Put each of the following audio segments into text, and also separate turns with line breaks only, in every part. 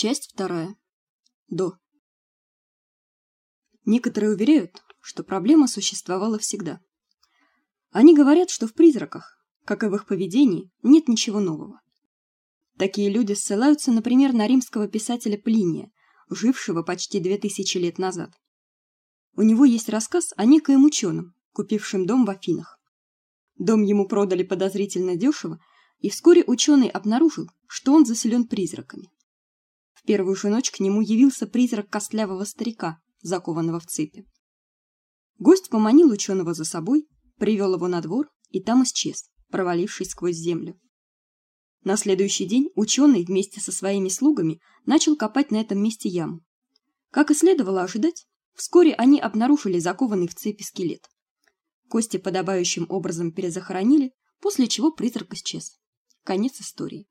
Часть вторая. До. Некоторые уверяют, что проблема существовала всегда. Они говорят, что в призраках, как и в их поведении, нет ничего нового. Такие люди ссылаются, например, на римского писателя Плиния, жившего почти две тысячи лет назад. У него есть рассказ о некоем ученом, купившем дом в Афинах. Дом ему продали подозрительно дешево, и вскоре ученый обнаружил, что он заселен призраками первую же ночь к нему явился призрак костлявого старика, закованного в цепи. Гость поманил ученого за собой, привел его на двор и там исчез, провалившись сквозь землю. На следующий день ученый вместе со своими слугами начал копать на этом месте яму. Как и следовало ожидать, вскоре они обнаружили закованный в цепи скелет. Кости подобающим образом перезахоронили, после чего призрак исчез. Конец истории.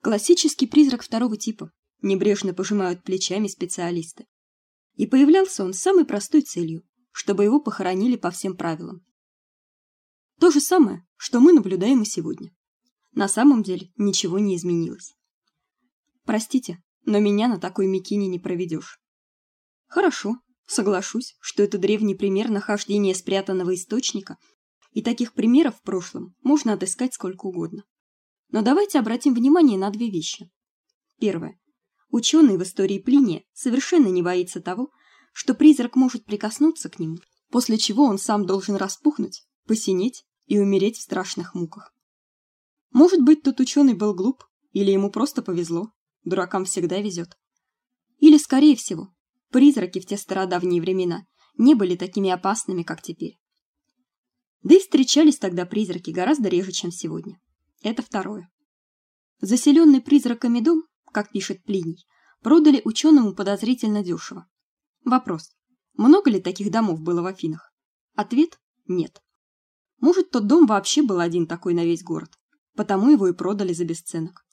Классический призрак второго типа, небрежно пожимают плечами специалисты. И появлялся он с самой простой целью, чтобы его похоронили по всем правилам. То же самое, что мы наблюдаем и сегодня. На самом деле ничего не изменилось. Простите, но меня на такой мякине не проведешь. Хорошо, соглашусь, что это древний пример нахождения спрятанного источника, и таких примеров в прошлом можно отыскать сколько угодно. Но давайте обратим внимание на две вещи. Первое. Ученый в истории Плиния совершенно не боится того, что призрак может прикоснуться к нему, после чего он сам должен распухнуть, посинеть и умереть в страшных муках. Может быть, тот ученый был глуп, или ему просто повезло. Дуракам всегда везет. Или, скорее всего, призраки в те стародавние времена не были такими опасными, как теперь. Да и встречались тогда призраки гораздо реже, чем сегодня. Это второе. Заселенный призраками дом, как пишет Плиний, продали ученому подозрительно дешево. Вопрос: много ли таких домов было в Афинах? Ответ: нет. Может, тот дом вообще был один такой на весь город, потому его и продали за бесценок.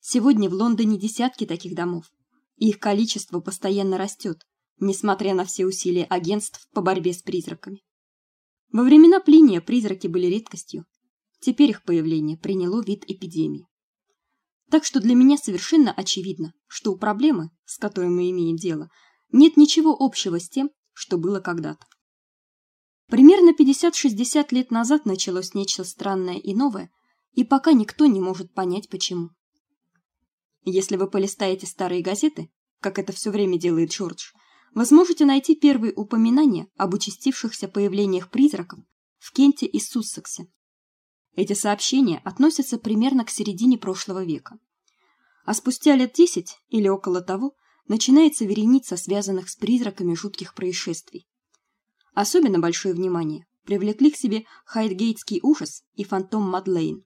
Сегодня в Лондоне десятки таких домов, и их количество постоянно растет, несмотря на все усилия агентств по борьбе с призраками. Во времена Плиния призраки были редкостью, Теперь их появление приняло вид эпидемии. Так что для меня совершенно очевидно, что у проблемы, с которой мы имеем дело, нет ничего общего с тем, что было когда-то. Примерно 50-60 лет назад началось нечто странное и новое, и пока никто не может понять почему. Если вы полистаете старые газеты, как это все время делает Джордж, вы сможете найти первые упоминания об участившихся появлениях призраков в Кенте и Суссексе эти сообщения относятся примерно к середине прошлого века. А спустя лет десять или около того начинается вереница связанных с призраками жутких происшествий. Особенно большое внимание привлекли к себе Хайдгейтский ужас и фантом Мадлейн.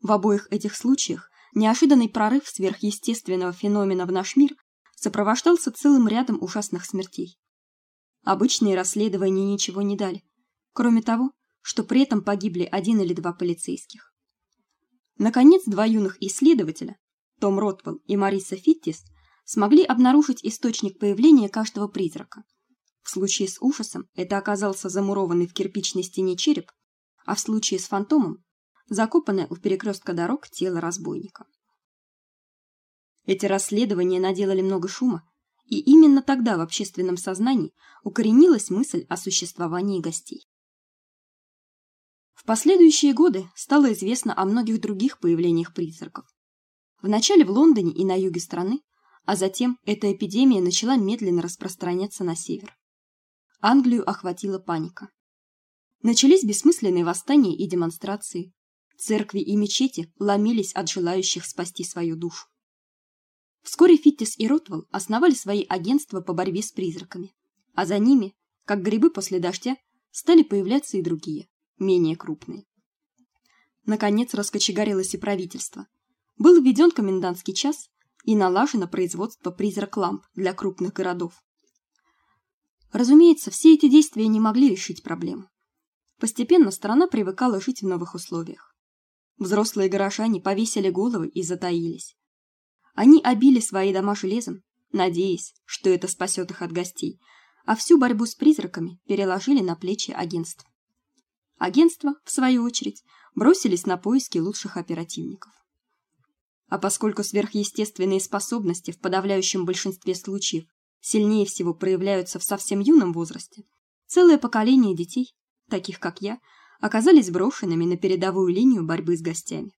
В обоих этих случаях неожиданный прорыв сверхъестественного феномена в наш мир сопровождался целым рядом ужасных смертей. Обычные расследования ничего не дали. Кроме того, что при этом погибли один или два полицейских. Наконец, два юных исследователя, Том Ротвелл и Мариса Фиттис, смогли обнаружить источник появления каждого призрака. В случае с ужасом это оказался замурованный в кирпичной стене череп, а в случае с фантомом закопанное у перекрестка дорог тело разбойника. Эти расследования наделали много шума, и именно тогда в общественном сознании укоренилась мысль о существовании гостей последующие годы стало известно о многих других появлениях призраков. Вначале в Лондоне и на юге страны, а затем эта эпидемия начала медленно распространяться на север. Англию охватила паника. Начались бессмысленные восстания и демонстрации. Церкви и мечети ломились от желающих спасти свою душу. Вскоре Фиттис и Ротвелл основали свои агентства по борьбе с призраками, а за ними, как грибы после дождя, стали появляться и другие менее крупные. Наконец раскочегарилось и правительство. Был введен комендантский час и налажено производство призрак-ламп для крупных городов. Разумеется, все эти действия не могли решить проблему. Постепенно страна привыкала жить в новых условиях. Взрослые горожане повесили головы и затаились. Они обили свои дома железом, надеясь, что это спасет их от гостей, а всю борьбу с призраками переложили на плечи агентств. Агентства, в свою очередь, бросились на поиски лучших оперативников. А поскольку сверхъестественные способности в подавляющем большинстве случаев сильнее всего проявляются в совсем юном возрасте, целое поколение детей, таких как я, оказались брошенными на передовую линию борьбы с гостями.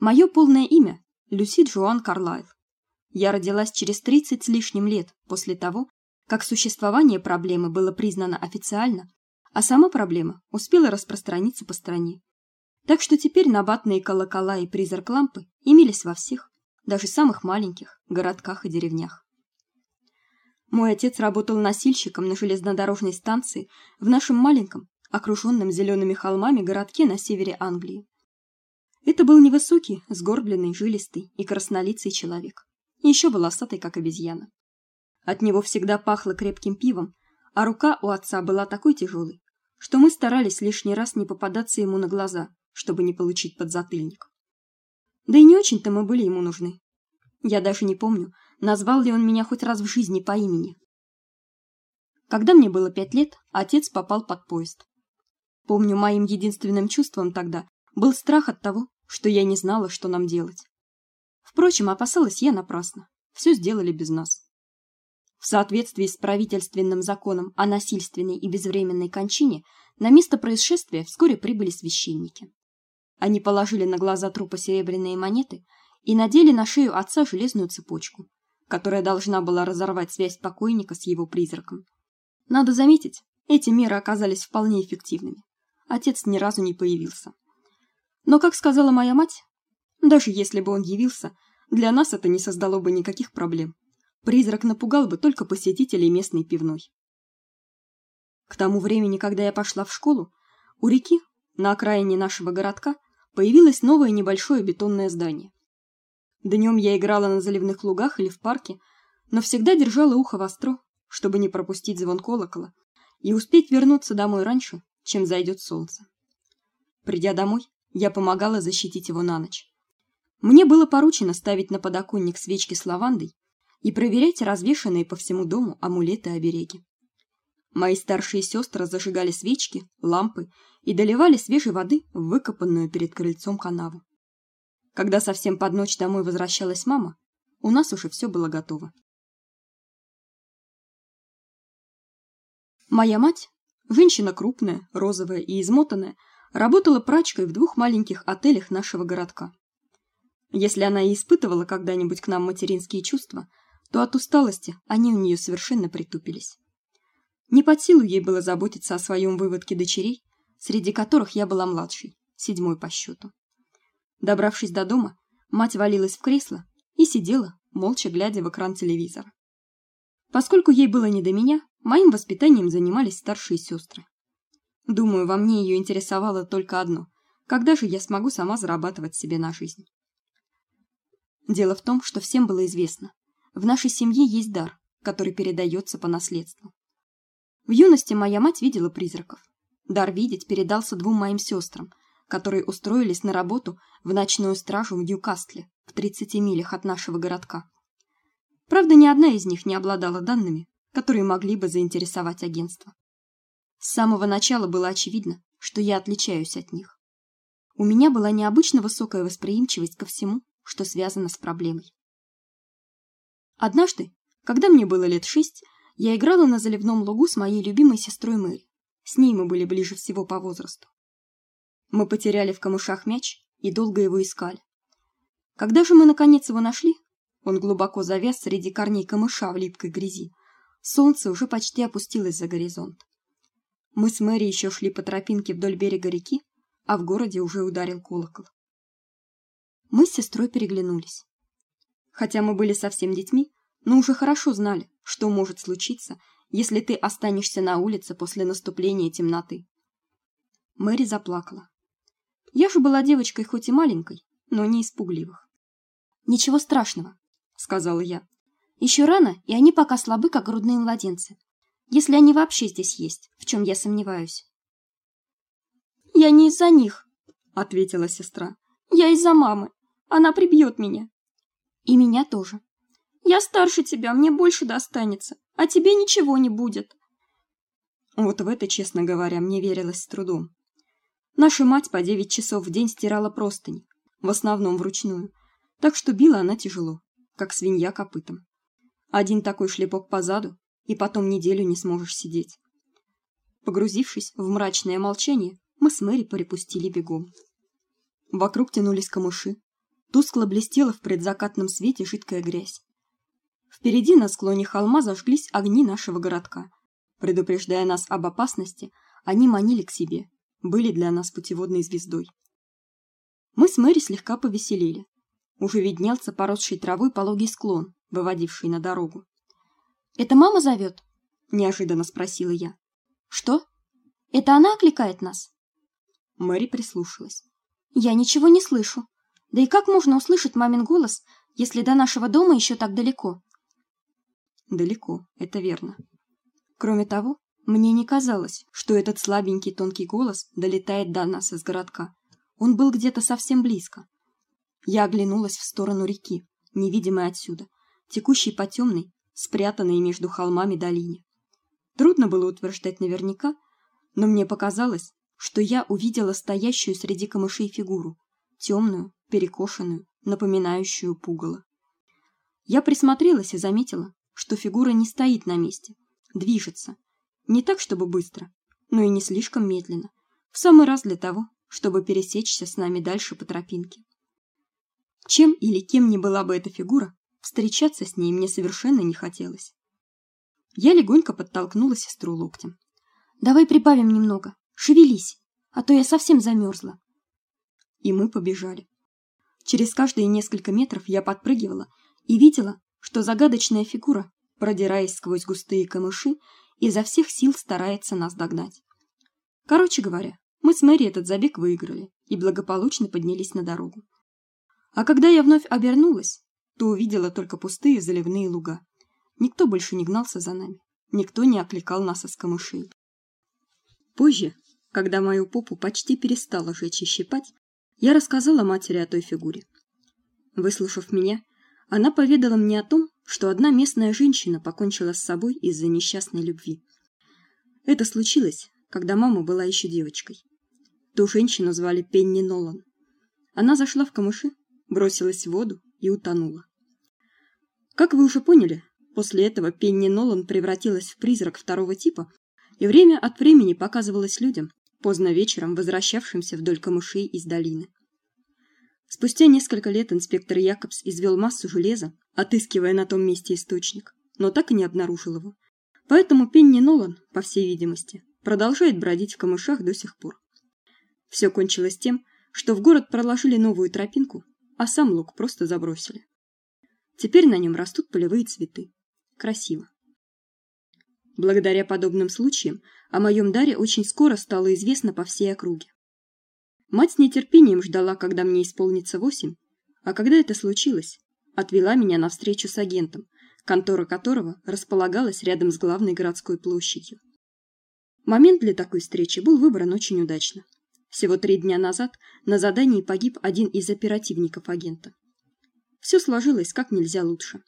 Мое полное имя Люси Джоан Карлайл. Я родилась через 30 с лишним лет после того, как существование проблемы было признано официально, а сама проблема успела распространиться по стране. Так что теперь набатные колокола и призрак-лампы имелись во всех, даже самых маленьких городках и деревнях. Мой отец работал носильщиком на железнодорожной станции в нашем маленьком, окруженном зелеными холмами городке на севере Англии. Это был невысокий, сгорбленный, жилистый и краснолицый человек, еще волосатый, как обезьяна. От него всегда пахло крепким пивом, а рука у отца была такой тяжелой, что мы старались лишний раз не попадаться ему на глаза, чтобы не получить подзатыльник. Да и не очень-то мы были ему нужны. Я даже не помню, назвал ли он меня хоть раз в жизни по имени. Когда мне было пять лет, отец попал под поезд. Помню, моим единственным чувством тогда был страх от того, что я не знала, что нам делать. Впрочем, опасалась я напрасно. Все сделали без нас. В соответствии с правительственным законом о насильственной и безвременной кончине на место происшествия вскоре прибыли священники. Они положили на глаза трупа серебряные монеты и надели на шею отца железную цепочку, которая должна была разорвать связь покойника с его призраком. Надо заметить, эти меры оказались вполне эффективными. Отец ни разу не появился. Но, как сказала моя мать, даже если бы он явился, для нас это не создало бы никаких проблем. Призрак напугал бы только посетителей местной пивной. К тому времени, когда я пошла в школу, у реки, на окраине нашего городка, появилось новое небольшое бетонное здание. Днем я играла на заливных лугах или в парке, но всегда держала ухо востро, чтобы не пропустить звон колокола и успеть вернуться домой раньше, чем зайдет солнце. Придя домой, я помогала защитить его на ночь. Мне было поручено ставить на подоконник свечки с лавандой и проверять развешанные по всему дому амулеты-обереги. Мои старшие сестры зажигали свечки, лампы и доливали свежей воды в выкопанную перед крыльцом канаву. Когда совсем под ночь домой возвращалась мама, у нас уже все было готово. Моя мать, женщина крупная, розовая и измотанная, работала прачкой в двух маленьких отелях нашего городка. Если она и испытывала когда-нибудь к нам материнские чувства, то от усталости они у нее совершенно притупились. Не под силу ей было заботиться о своем выводке дочерей, среди которых я была младшей, седьмой по счету. Добравшись до дома, мать валилась в кресло и сидела, молча глядя в экран телевизора. Поскольку ей было не до меня, моим воспитанием занимались старшие сестры. Думаю, во мне ее интересовало только одно: когда же я смогу сама зарабатывать себе на жизнь. Дело в том, что всем было известно, в нашей семье есть дар, который передается по наследству. В юности моя мать видела призраков. Дар видеть передался двум моим сестрам, которые устроились на работу в ночную стражу в Ньюкасле, в 30 милях от нашего городка. Правда, ни одна из них не обладала данными, которые могли бы заинтересовать агентство. С самого начала было очевидно, что я отличаюсь от них. У меня была необычно высокая восприимчивость ко всему, что связано с проблемой. Однажды, когда мне было лет шесть, я играла на заливном лугу с моей любимой сестрой Мэри. С ней мы были ближе всего по возрасту. Мы потеряли в камышах мяч и долго его искали. Когда же мы наконец его нашли, он глубоко завяз среди корней камыша в липкой грязи. Солнце уже почти опустилось за горизонт. Мы с Мэри еще шли по тропинке вдоль берега реки, а в городе уже ударил колокол. Мы с сестрой переглянулись. Хотя мы были совсем детьми, но уже хорошо знали, что может случиться, если ты останешься на улице после наступления темноты. Мэри заплакала. Я же была девочкой хоть и маленькой, но не испугливых. Ничего страшного, сказала я. Еще рано, и они пока слабы, как грудные младенцы если они вообще здесь есть, в чем я сомневаюсь. Я не из-за них, ответила сестра. Я из-за мамы. Она прибьет меня. И меня тоже. Я старше тебя, мне больше достанется, а тебе ничего не будет. Вот в это, честно говоря, мне верилось с трудом. Наша мать по девять часов в день стирала простыни. в основном вручную, так что била она тяжело, как свинья копытом. Один такой шлепок по заду, и потом неделю не сможешь сидеть. Погрузившись в мрачное молчание, мы с Мэри припустили бегом. Вокруг тянулись камыши, тускло блестела в предзакатном свете жидкая грязь. Впереди на склоне холма зажглись огни нашего городка. Предупреждая нас об опасности, они манили к себе, были для нас путеводной звездой. Мы с Мэри слегка повеселели. Уже виднелся поросший травой пологий склон, выводивший на дорогу. «Это мама зовет?» — неожиданно спросила я. «Что? Это она окликает нас?» Мэри прислушалась. «Я ничего не слышу. Да и как можно услышать мамин голос, если до нашего дома еще так далеко?» «Далеко, это верно. Кроме того, мне не казалось, что этот слабенький тонкий голос долетает до нас из городка. Он был где-то совсем близко. Я оглянулась в сторону реки, невидимой отсюда, текущей по темной, спрятанной между холмами долине. Трудно было утверждать наверняка, но мне показалось, что я увидела стоящую среди камышей фигуру, темную, перекошенную, напоминающую пугало. Я присмотрелась и заметила, что фигура не стоит на месте, движется, не так, чтобы быстро, но и не слишком медленно, в самый раз для того, чтобы пересечься с нами дальше по тропинке. Чем или кем ни была бы эта фигура, встречаться с ней мне совершенно не хотелось. Я легонько подтолкнула сестру локтем. «Давай прибавим немного. Шевелись, а то я совсем замерзла». И мы побежали. Через каждые несколько метров я подпрыгивала и видела, что загадочная фигура, продираясь сквозь густые камыши, изо всех сил старается нас догнать. Короче говоря, мы с Мэри этот забег выиграли и благополучно поднялись на дорогу. А когда я вновь обернулась, то увидела только пустые заливные луга. Никто больше не гнался за нами, никто не окликал нас из камышей. Позже, когда мою попу почти перестала жечь и щипать, я рассказала матери о той фигуре. Выслушав меня, она поведала мне о том, что одна местная женщина покончила с собой из-за несчастной любви. Это случилось, когда мама была еще девочкой. Ту женщину звали Пенни Нолан. Она зашла в камыши, бросилась в воду и утонула. Как вы уже поняли, после этого Пенни Нолан превратилась в призрак второго типа и время от времени показывалась людям, поздно вечером возвращавшимся вдоль камышей из долины. Спустя несколько лет инспектор Якобс извел массу железа, отыскивая на том месте источник, но так и не обнаружил его. Поэтому Пенни Нолан, по всей видимости, продолжает бродить в камышах до сих пор. Все кончилось тем, что в город проложили новую тропинку, а сам луг просто забросили. Теперь на нем растут полевые цветы. Красиво. Благодаря подобным случаям о моем даре очень скоро стало известно по всей округе. Мать с нетерпением ждала, когда мне исполнится восемь, а когда это случилось, отвела меня на встречу с агентом, контора которого располагалась рядом с главной городской площадью. Момент для такой встречи был выбран очень удачно. Всего три дня назад на задании погиб один из оперативников агента. Все сложилось как нельзя лучше.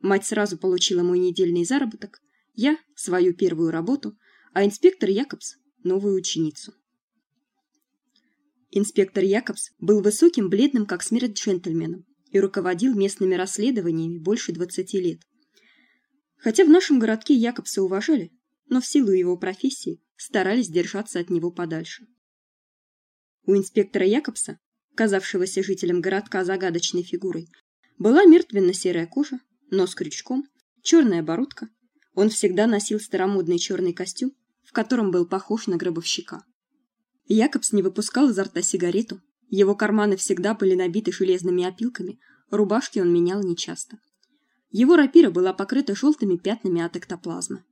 Мать сразу получила мой недельный заработок, я свою первую работу, а инспектор Якобс новую ученицу. Инспектор Якобс был высоким, бледным как смерть джентльменом и руководил местными расследованиями больше двадцати лет. Хотя в нашем городке Якобса уважали, но в силу его профессии старались держаться от него подальше. У инспектора Якобса, казавшегося жителем городка загадочной фигурой, была мертвенно-серая кожа, нос крючком, черная бородка. Он всегда носил старомодный черный костюм, в котором был похож на гробовщика. Якобс не выпускал изо рта сигарету, его карманы всегда были набиты железными опилками, рубашки он менял нечасто. Его рапира была покрыта желтыми пятнами от эктоплазмы.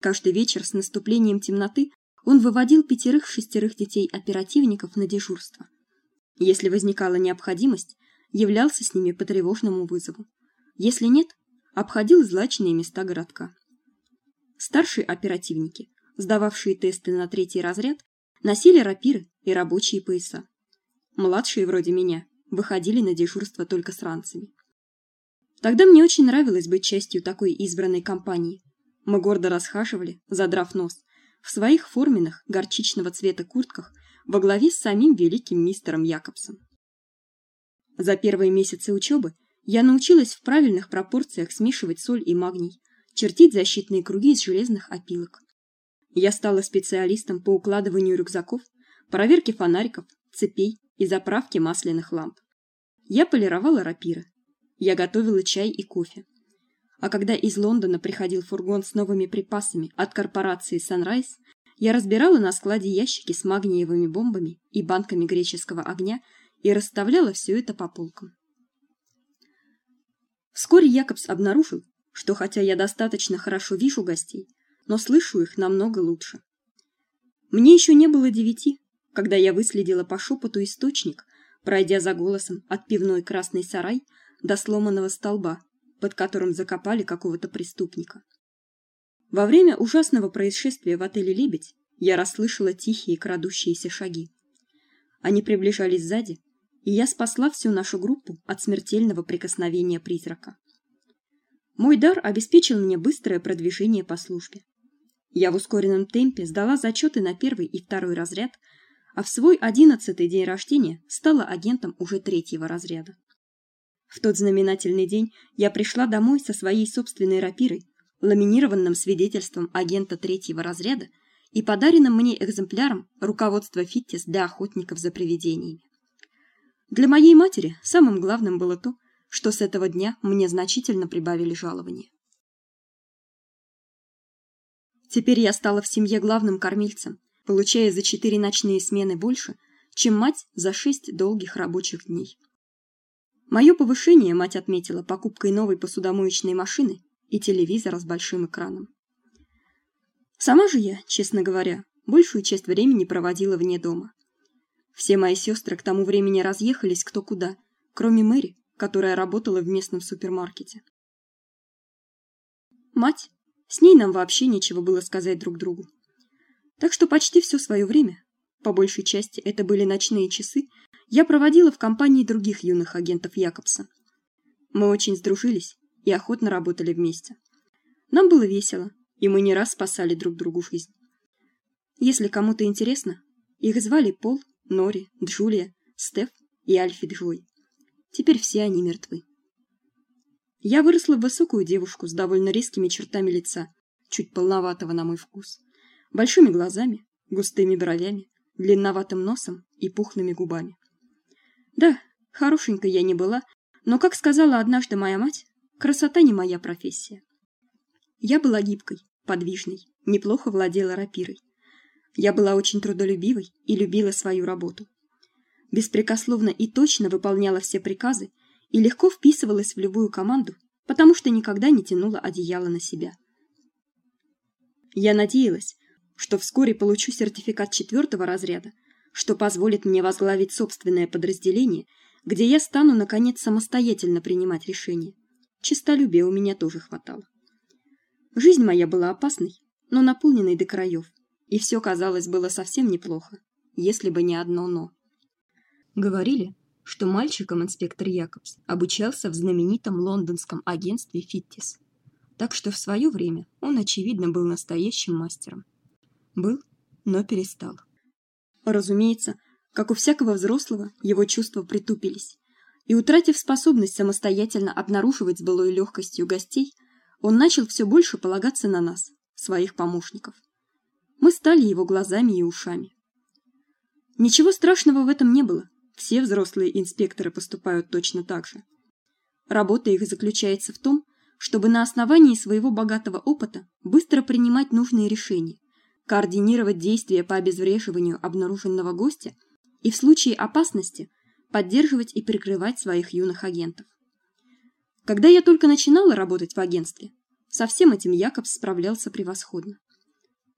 Каждый вечер с наступлением темноты он выводил пятерых-шестерых детей-оперативников на дежурство. Если возникала необходимость, являлся с ними по тревожному вызову. Если нет, обходил злачные места городка. Старшие оперативники, сдававшие тесты на третий разряд, носили рапиры и рабочие пояса. Младшие, вроде меня, выходили на дежурство только с ранцами. Тогда мне очень нравилось быть частью такой избранной компании. Мы гордо расхаживали, задрав нос, в своих форменных горчичного цвета куртках во главе с самим великим мистером Якобсом. За первые месяцы учебы я научилась в правильных пропорциях смешивать соль и магний, чертить защитные круги из железных опилок. Я стала специалистом по укладыванию рюкзаков, проверке фонариков, цепей и заправке масляных ламп. Я полировала рапиры. Я готовила чай и кофе. А когда из Лондона приходил фургон с новыми припасами от корпорации Sunrise, я разбирала на складе ящики с магниевыми бомбами и банками греческого огня и расставляла все это по полкам. Вскоре Якобс обнаружил, что хотя я достаточно хорошо вижу гостей, но слышу их намного лучше. Мне еще не было девяти, когда я выследила по шепоту источник, пройдя за голосом от пивной Красный сарай до сломанного столба, под которым закопали какого-то преступника. Во время ужасного происшествия в отеле Лебедь я расслышала тихие крадущиеся шаги. Они приближались сзади, и я спасла всю нашу группу от смертельного прикосновения призрака. Мой дар обеспечил мне быстрое продвижение по службе. Я в ускоренном темпе сдала зачеты на первый и второй разряд, а в свой одиннадцатый день рождения стала агентом уже третьего разряда. В тот знаменательный день я пришла домой со своей собственной рапирой, ламинированным свидетельством агента третьего разряда и подаренным мне экземпляром руководства Фиттис для охотников за привидениями. Для моей матери самым главным было то, что с этого дня мне значительно прибавили жалование. Теперь я стала в семье главным кормильцем, получая за четыре ночные смены больше, чем мать за шесть долгих рабочих дней. Мое повышение мать отметила покупкой новой посудомоечной машины и телевизора с большим экраном. Сама же я, честно говоря, большую часть времени проводила вне дома. Все мои сестры к тому времени разъехались кто куда, кроме Мэри, которая работала в местном супермаркете. Мать, с ней нам вообще нечего было сказать друг другу. Так что почти все свое время, по большей части это были ночные часы, я проводила в компании других юных агентов Якобса. Мы очень сдружились и охотно работали вместе. Нам было весело, и мы не раз спасали друг другу жизнь. Если кому-то интересно, их звали Пол, Нори, Джулия, Стеф и Альфи Джой. Теперь все они мертвы. Я выросла в высокую девушку с довольно резкими чертами лица, чуть полноватого на мой вкус, большими глазами, густыми бровями, длинноватым носом и пухлыми губами. Да, хорошенькой я не была, но, как сказала однажды моя мать, красота не моя профессия. Я была гибкой, подвижной, неплохо владела рапирой. Я была очень трудолюбивой и любила свою работу. Беспрекословно и точно выполняла все приказы и легко вписывалась в любую команду, потому что никогда не тянула одеяло на себя. Я надеялась, что вскоре получу сертификат четвертого разряда, что позволит мне возглавить собственное подразделение, где я стану наконец самостоятельно принимать решения. Честолюбия у меня тоже хватало. Жизнь моя была опасной, но наполненной до краев, и все казалось было совсем неплохо, если бы не одно но. Говорили, что мальчиком инспектор Якобс обучался в знаменитом лондонском агентстве Фиттис. Так что в свое время он очевидно был настоящим мастером. Был, но перестал. Разумеется, как у всякого взрослого, его чувства притупились, и утратив способность самостоятельно обнаруживать с былой легкостью гостей, он начал все больше полагаться на нас, своих помощников. Мы стали его глазами и ушами. Ничего страшного в этом не было. Все взрослые инспекторы поступают точно так же. Работа их заключается в том, чтобы на основании своего богатого опыта быстро принимать нужные решения, координировать действия по обезвреживанию обнаруженного гостя и в случае опасности поддерживать и прикрывать своих юных агентов. Когда я только начинала работать в агентстве, со всем этим Якобс справлялся превосходно.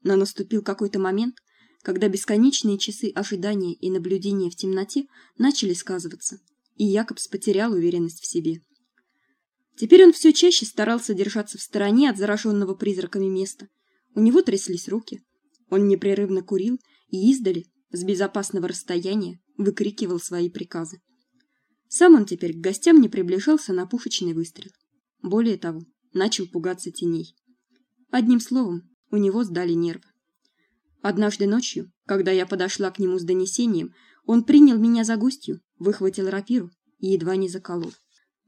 Но наступил какой-то момент, когда бесконечные часы ожидания и наблюдения в темноте начали сказываться, и Якобс потерял уверенность в себе. Теперь он все чаще старался держаться в стороне от зараженного призраками места. У него тряслись руки, он непрерывно курил и издали, с безопасного расстояния, выкрикивал свои приказы. Сам он теперь к гостям не приближался на пушечный выстрел. Более того, начал пугаться теней. Одним словом, у него сдали нервы. Однажды ночью, когда я подошла к нему с донесением, он принял меня за гостью, выхватил рапиру и едва не заколол.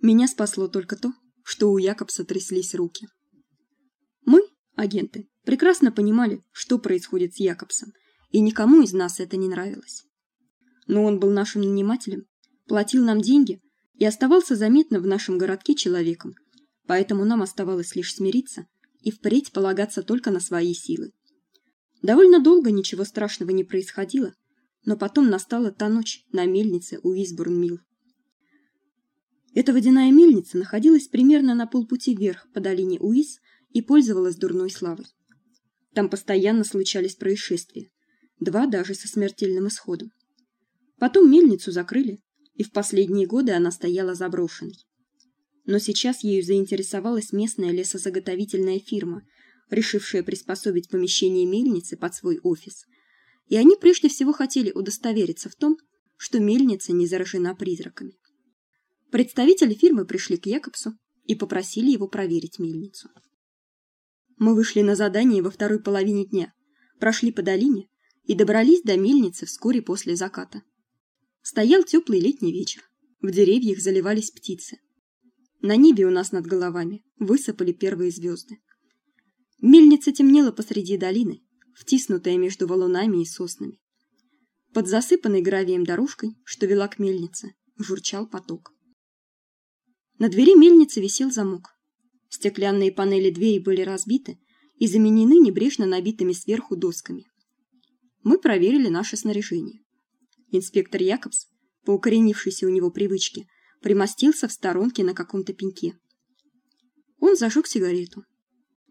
Меня спасло только то, что у Якобса тряслись руки. Мы, агенты, прекрасно понимали, что происходит с Якобсом, и никому из нас это не нравилось. Но он был нашим нанимателем, платил нам деньги и оставался заметно в нашем городке человеком, поэтому нам оставалось лишь смириться и впредь полагаться только на свои силы. Довольно долго ничего страшного не происходило, но потом настала та ночь на мельнице у Избурн-Милл. Эта водяная мельница находилась примерно на полпути вверх по долине Уиз и пользовалась дурной славой. Там постоянно случались происшествия, два даже со смертельным исходом. Потом мельницу закрыли, и в последние годы она стояла заброшенной. Но сейчас ею заинтересовалась местная лесозаготовительная фирма, решившая приспособить помещение мельницы под свой офис. И они прежде всего хотели удостовериться в том, что мельница не заражена призраками. Представители фирмы пришли к Якобсу и попросили его проверить мельницу. Мы вышли на задание во второй половине дня, прошли по долине и добрались до мельницы вскоре после заката. Стоял теплый летний вечер. В деревьях заливались птицы. На небе у нас над головами высыпали первые звезды. Мельница темнела посреди долины, втиснутая между валунами и соснами. Под засыпанной гравием дорожкой, что вела к мельнице, журчал поток. На двери мельницы висел замок. Стеклянные панели двери были разбиты и заменены небрежно набитыми сверху досками. Мы проверили наше снаряжение. Инспектор Якобс, по укоренившейся у него привычке, примостился в сторонке на каком-то пеньке. Он зажег сигарету.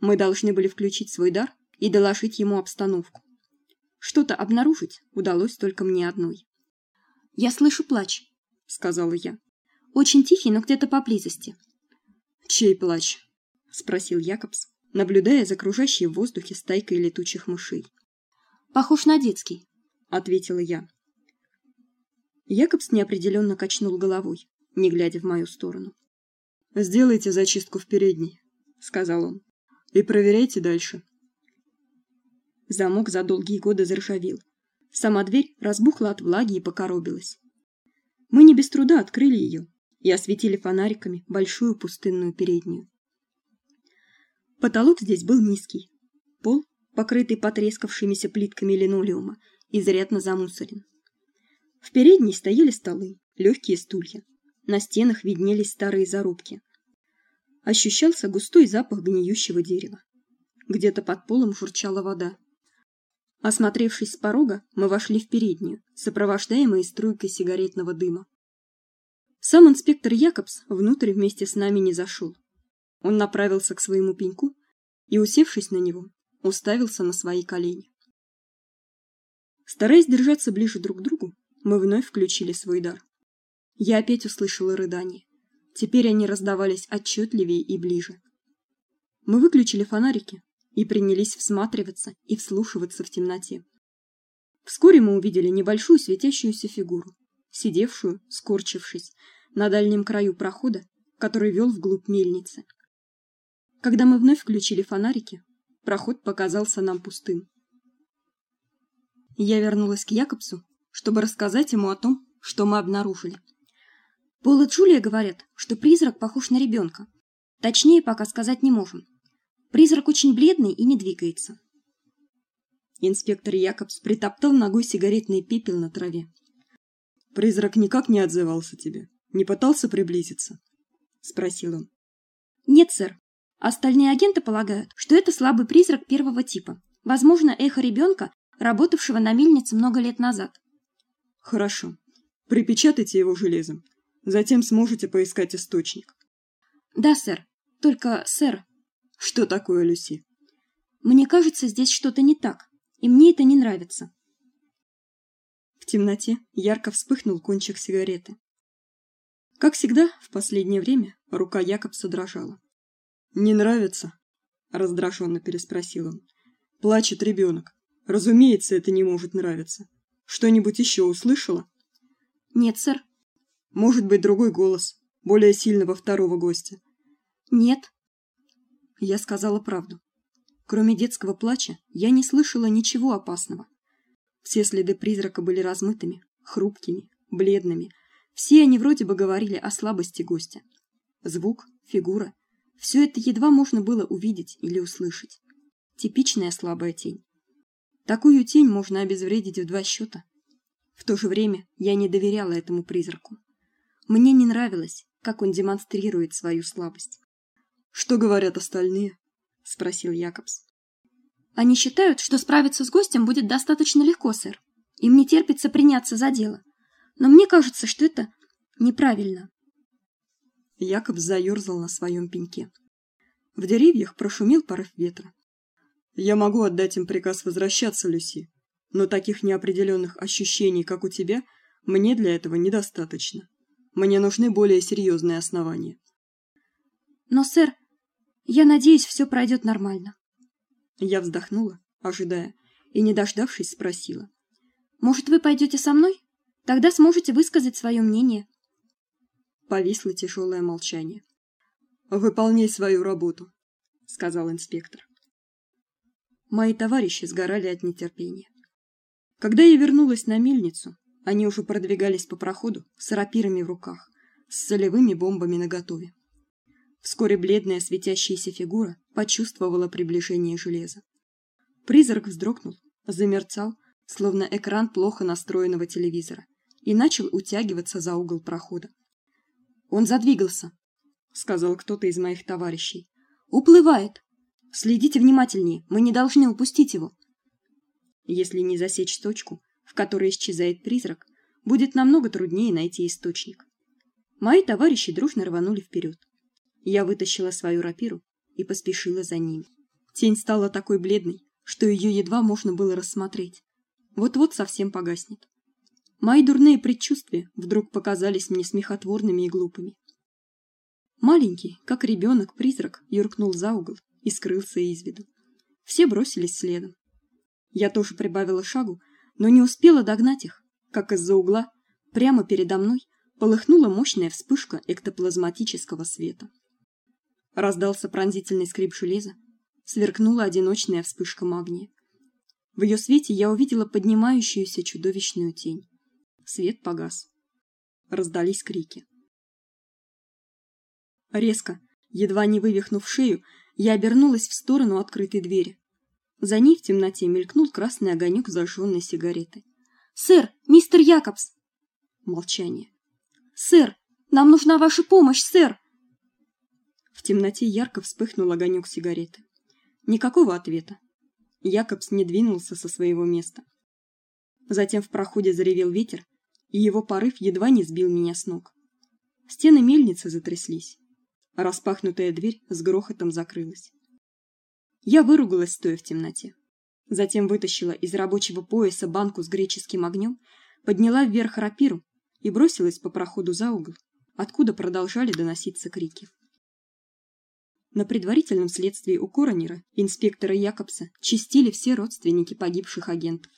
Мы должны были включить свой дар и доложить ему обстановку. Что-то обнаружить удалось только мне одной. «Я слышу плач», — сказала я. Очень тихий, но где-то поблизости. Чей плач? спросил Якобс, наблюдая за кружащей в воздухе стайкой летучих мышей. Похож на детский, ответила я. Якобс неопределенно качнул головой, не глядя в мою сторону. Сделайте зачистку в передней, сказал он. И проверяйте дальше. Замок за долгие годы заржавел. Сама дверь разбухла от влаги и покоробилась. Мы не без труда открыли ее и осветили фонариками большую пустынную переднюю. Потолок здесь был низкий. Пол, покрытый потрескавшимися плитками линолеума, изрядно замусорен. В передней стояли столы, легкие стулья. На стенах виднелись старые зарубки. Ощущался густой запах гниющего дерева. Где-то под полом журчала вода. Осмотревшись с порога, мы вошли в переднюю, сопровождаемые струйкой сигаретного дыма. Сам инспектор Якобс внутрь вместе с нами не зашел. Он направился к своему пеньку и, усевшись на него, уставился на свои колени. Стараясь держаться ближе друг к другу, мы вновь включили свой дар. Я опять услышала рыдания. Теперь они раздавались отчетливее и ближе. Мы выключили фонарики и принялись всматриваться и вслушиваться в темноте. Вскоре мы увидели небольшую светящуюся фигуру, сидевшую, скорчившись, на дальнем краю прохода, который вел вглубь мельницы. Когда мы вновь включили фонарики, проход показался нам пустым. Я вернулась к Якобсу, чтобы рассказать ему о том, что мы обнаружили. Пол и Джулия говорят, что призрак похож на ребенка. Точнее пока сказать не можем. Призрак очень бледный и не двигается. Инспектор Якобс притоптал ногой сигаретный пепел на траве. Призрак никак не отзывался тебе, не пытался приблизиться, спросил он. Нет, сэр. Остальные агенты полагают, что это слабый призрак первого типа. Возможно, эхо ребенка, работавшего на мельнице много лет назад. Хорошо. Припечатайте его железом. Затем сможете поискать источник. Да, сэр. Только, сэр, что такое, Люси? Мне кажется, здесь что-то не так, и мне это не нравится темноте ярко вспыхнул кончик сигареты. Как всегда, в последнее время рука Якобса дрожала. «Не нравится?» — раздраженно переспросил он. «Плачет ребенок. Разумеется, это не может нравиться. Что-нибудь еще услышала?» «Нет, сэр». «Может быть, другой голос, более сильного второго гостя?» «Нет». Я сказала правду. Кроме детского плача, я не слышала ничего опасного. Все следы призрака были размытыми, хрупкими, бледными. Все они вроде бы говорили о слабости гостя. Звук, фигура все это едва можно было увидеть или услышать. Типичная слабая тень. Такую тень можно обезвредить в два счета. В то же время я не доверяла этому призраку. Мне не нравилось, как он демонстрирует свою слабость.
Что говорят остальные? спросил Якобс.
Они считают, что справиться с гостем будет достаточно легко, сэр. Им не терпится приняться за дело. Но мне кажется, что это неправильно.
Якоб заерзал на своем пеньке. В деревьях прошумел порыв ветра. Я могу отдать им приказ возвращаться, Люси, но таких неопределенных ощущений, как у тебя, мне для этого недостаточно. Мне нужны более серьезные основания.
Но, сэр, я надеюсь, все пройдет нормально.
Я вздохнула, ожидая, и не дождавшись, спросила:
"Может, вы пойдете со мной? Тогда сможете высказать свое мнение".
Повисло тяжелое молчание. "Выполняй свою работу", сказал инспектор. Мои товарищи сгорали от нетерпения. Когда я вернулась на мельницу, они уже продвигались по проходу с рапирами в руках, с солевыми бомбами наготове. Вскоре бледная светящаяся фигура почувствовала приближение железа. Призрак вздрогнул, замерцал, словно экран плохо настроенного телевизора, и начал утягиваться за угол прохода. Он задвигался, сказал кто-то из моих товарищей. Уплывает. Следите внимательнее, мы не должны упустить его. Если не засечь точку, в которой исчезает призрак, будет намного труднее найти источник. Мои товарищи дружно рванули вперед. Я вытащила свою рапиру и поспешила за ними. Тень стала такой бледной, что ее едва можно было рассмотреть. Вот-вот совсем погаснет. Мои дурные предчувствия вдруг показались мне смехотворными и глупыми. Маленький, как ребенок, призрак юркнул за угол и скрылся из виду. Все бросились следом. Я тоже прибавила шагу, но не успела догнать их, как из-за угла прямо передо мной полыхнула мощная вспышка эктоплазматического света. Раздался пронзительный скрип железа, сверкнула одиночная вспышка магния. В ее свете я увидела поднимающуюся чудовищную тень. Свет погас. Раздались крики. Резко, едва не вывихнув шею, я обернулась в сторону открытой двери. За ней в темноте мелькнул красный огонек зажженной сигареты. "Сэр, мистер Якобс!" Молчание. "Сэр, нам нужна ваша помощь, сэр!" В темноте ярко вспыхнул огонек сигареты. Никакого ответа. Якобс не двинулся со своего места. Затем в проходе заревел ветер, и его порыв едва не сбил меня с ног. Стены мельницы затряслись. Распахнутая дверь с грохотом закрылась. Я выругалась, стоя в темноте. Затем вытащила из рабочего пояса банку с греческим огнем, подняла вверх рапиру и бросилась по проходу за угол, откуда продолжали доноситься крики. На предварительном следствии у Коронера, инспектора Якобса, чистили все родственники погибших агентов.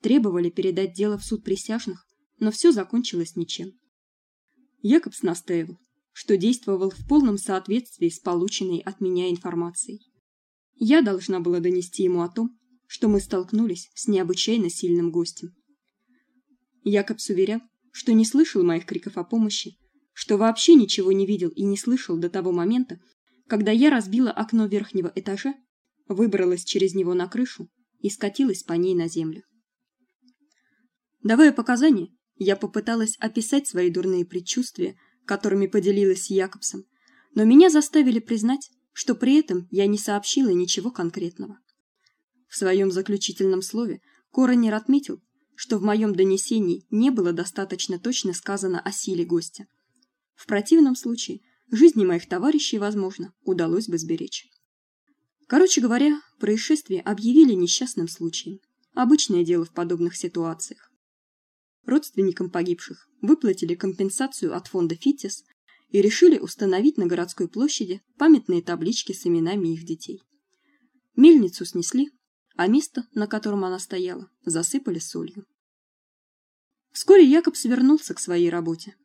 Требовали передать дело в суд присяжных, но все закончилось ничем. Якобс настаивал, что действовал в полном соответствии с полученной от меня информацией. Я должна была донести ему о том, что мы столкнулись с необычайно сильным гостем. Якобс уверял, что не слышал моих криков о помощи, что вообще ничего не видел и не слышал до того момента, когда я разбила окно верхнего этажа, выбралась через него на крышу и скатилась по ней на землю. Давая показания, я попыталась описать свои дурные предчувствия, которыми поделилась с Якобсом, но меня заставили признать, что при этом я не сообщила ничего конкретного. В своем заключительном слове Коронер отметил, что в моем донесении не было достаточно точно сказано о силе гостя. В противном случае жизни моих товарищей, возможно, удалось бы сберечь. Короче говоря, происшествие объявили несчастным случаем. Обычное дело в подобных ситуациях. Родственникам погибших выплатили компенсацию от фонда Фитис и решили установить на городской площади памятные таблички с именами их детей. Мельницу снесли, а место, на котором она стояла, засыпали солью. Вскоре Якоб свернулся к своей работе.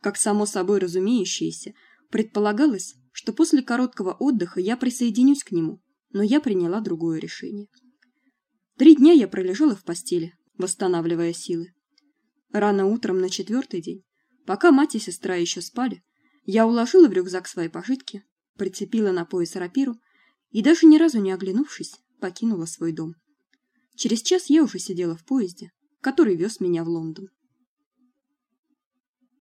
Как само собой разумеющееся, предполагалось, что после короткого отдыха я присоединюсь к нему, но я приняла другое решение. Три дня я пролежала в постели, восстанавливая силы. Рано утром на четвертый день
Пока мать и сестра еще спали, я уложила в рюкзак свои пожитки, прицепила на пояс рапиру и даже ни разу не оглянувшись, покинула свой дом. Через час я уже сидела в поезде, который вез меня в Лондон.